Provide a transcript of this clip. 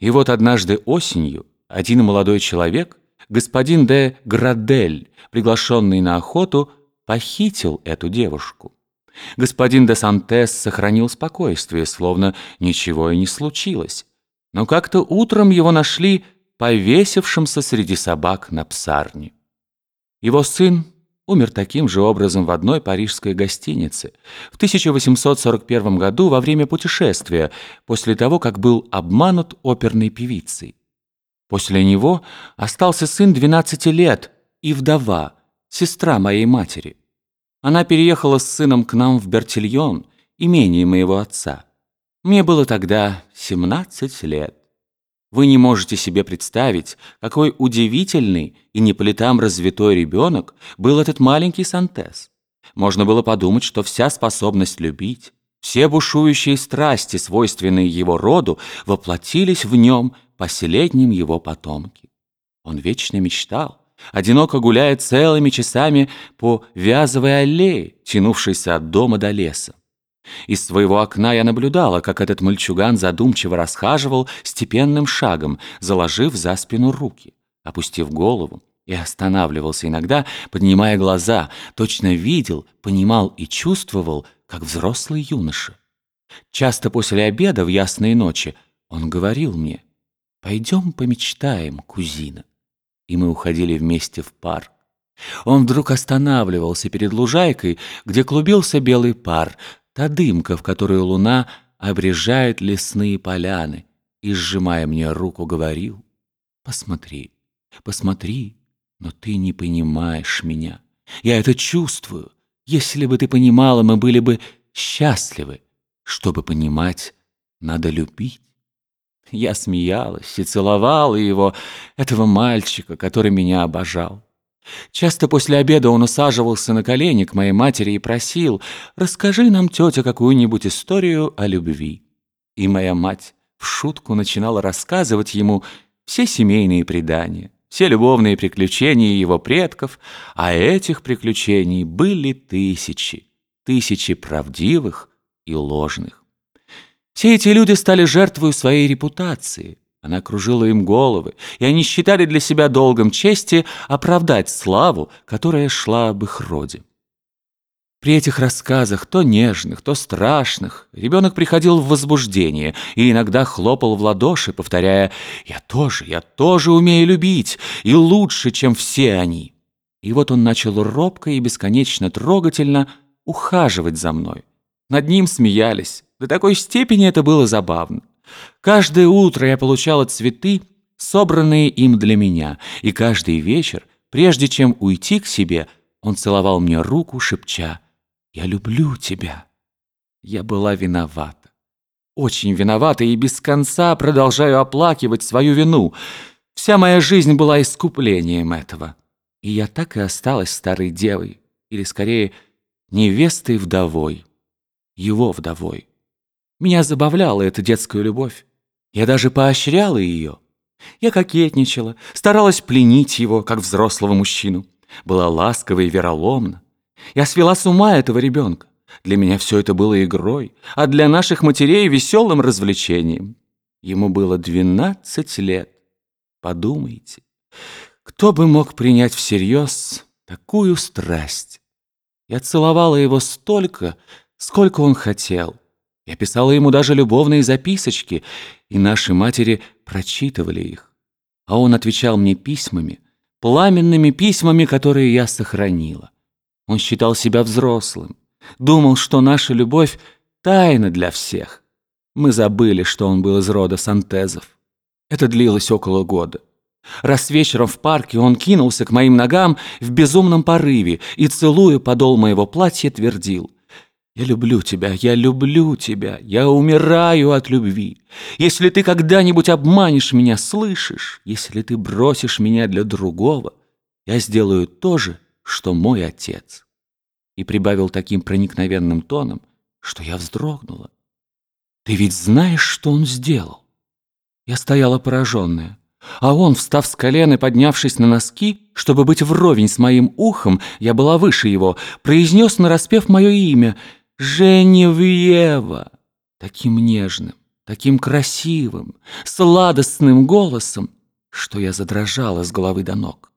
И вот однажды осенью один молодой человек, господин де Градель, приглашенный на охоту, похитил эту девушку. Господин де Сантес сохранил спокойствие, словно ничего и не случилось. Но как-то утром его нашли повесившимся среди собак на псарне. Его сын умер таким же образом в одной парижской гостинице в 1841 году во время путешествия, после того, как был обманут оперной певицей. После него остался сын 12 лет и вдова, сестра моей матери. Она переехала с сыном к нам в Бертильон, имение моего отца. Мне было тогда 17 лет. Вы не можете себе представить, какой удивительный и не по летам развитой ребенок был этот маленький Сантес. Можно было подумать, что вся способность любить, все бушующие страсти, свойственные его роду, воплотились в нем последним его потомке. Он вечно мечтал, одиноко гуляя целыми часами по вязовой аллее, тянувшейся от дома до леса. Из своего окна я наблюдала, как этот мальчуган задумчиво расхаживал степенным шагом, заложив за спину руки, опустив голову, и останавливался иногда, поднимая глаза, точно видел, понимал и чувствовал, как взрослый юноша. Часто после обеда в ясные ночи он говорил мне, «Пойдем помечтаем, кузина». И мы уходили вместе в парк. Он вдруг останавливался перед лужайкой, где клубился белый пар, та дымка, в которую луна обрежает лесные поляны, и, сжимая мне руку, говорил, «Посмотри, посмотри, но ты не понимаешь меня. Я это чувствую. Если бы ты понимала, мы были бы счастливы. Чтобы понимать, надо любить». Я смеялась и целовала его, этого мальчика, который меня обожал. Часто после обеда он усаживался на колени к моей матери и просил «Расскажи нам, тетя, какую-нибудь историю о любви». И моя мать в шутку начинала рассказывать ему все семейные предания, все любовные приключения его предков, а этих приключений были тысячи, тысячи правдивых и ложных. Все эти люди стали жертвой своей репутации, она кружила им головы, и они считали для себя долгом чести оправдать славу, которая шла об их роде. При этих рассказах, то нежных, то страшных, ребенок приходил в возбуждение и иногда хлопал в ладоши, повторяя «Я тоже, я тоже умею любить, и лучше, чем все они». И вот он начал робко и бесконечно трогательно ухаживать за мной. Над ним смеялись. До такой степени это было забавно. Каждое утро я получала цветы, собранные им для меня, и каждый вечер, прежде чем уйти к себе, он целовал мне руку, шепча «Я люблю тебя». Я была виновата. Очень виновата и без конца продолжаю оплакивать свою вину. Вся моя жизнь была искуплением этого. И я так и осталась старой девой, или скорее невестой-вдовой, его вдовой. Меня забавляла эта детская любовь. Я даже поощряла ее. Я кокетничала, старалась пленить его, как взрослого мужчину. Была ласкова и вероломна. Я свела с ума этого ребенка. Для меня все это было игрой, а для наших матерей веселым развлечением. Ему было двенадцать лет. Подумайте, кто бы мог принять всерьез такую страсть? Я целовала его столько, сколько он хотел. Я писала ему даже любовные записочки, и наши матери прочитывали их. А он отвечал мне письмами, пламенными письмами, которые я сохранила. Он считал себя взрослым, думал, что наша любовь — тайна для всех. Мы забыли, что он был из рода Сантезов. Это длилось около года. Раз вечером в парке он кинулся к моим ногам в безумном порыве и, целуя подол моего платья, твердил — я люблю тебя, я люблю тебя, я умираю от любви. Если ты когда-нибудь обманешь меня, слышишь? Если ты бросишь меня для другого, я сделаю то же, что мой отец. И прибавил таким проникновенным тоном, что я вздрогнула. Ты ведь знаешь, что он сделал? Я стояла пораженная. А он, встав с колен и поднявшись на носки, чтобы быть вровень с моим ухом, я была выше его, произнес нараспев мое имя — Женевьева! Таким нежным, таким красивым, сладостным голосом, что я задрожала с головы до ног.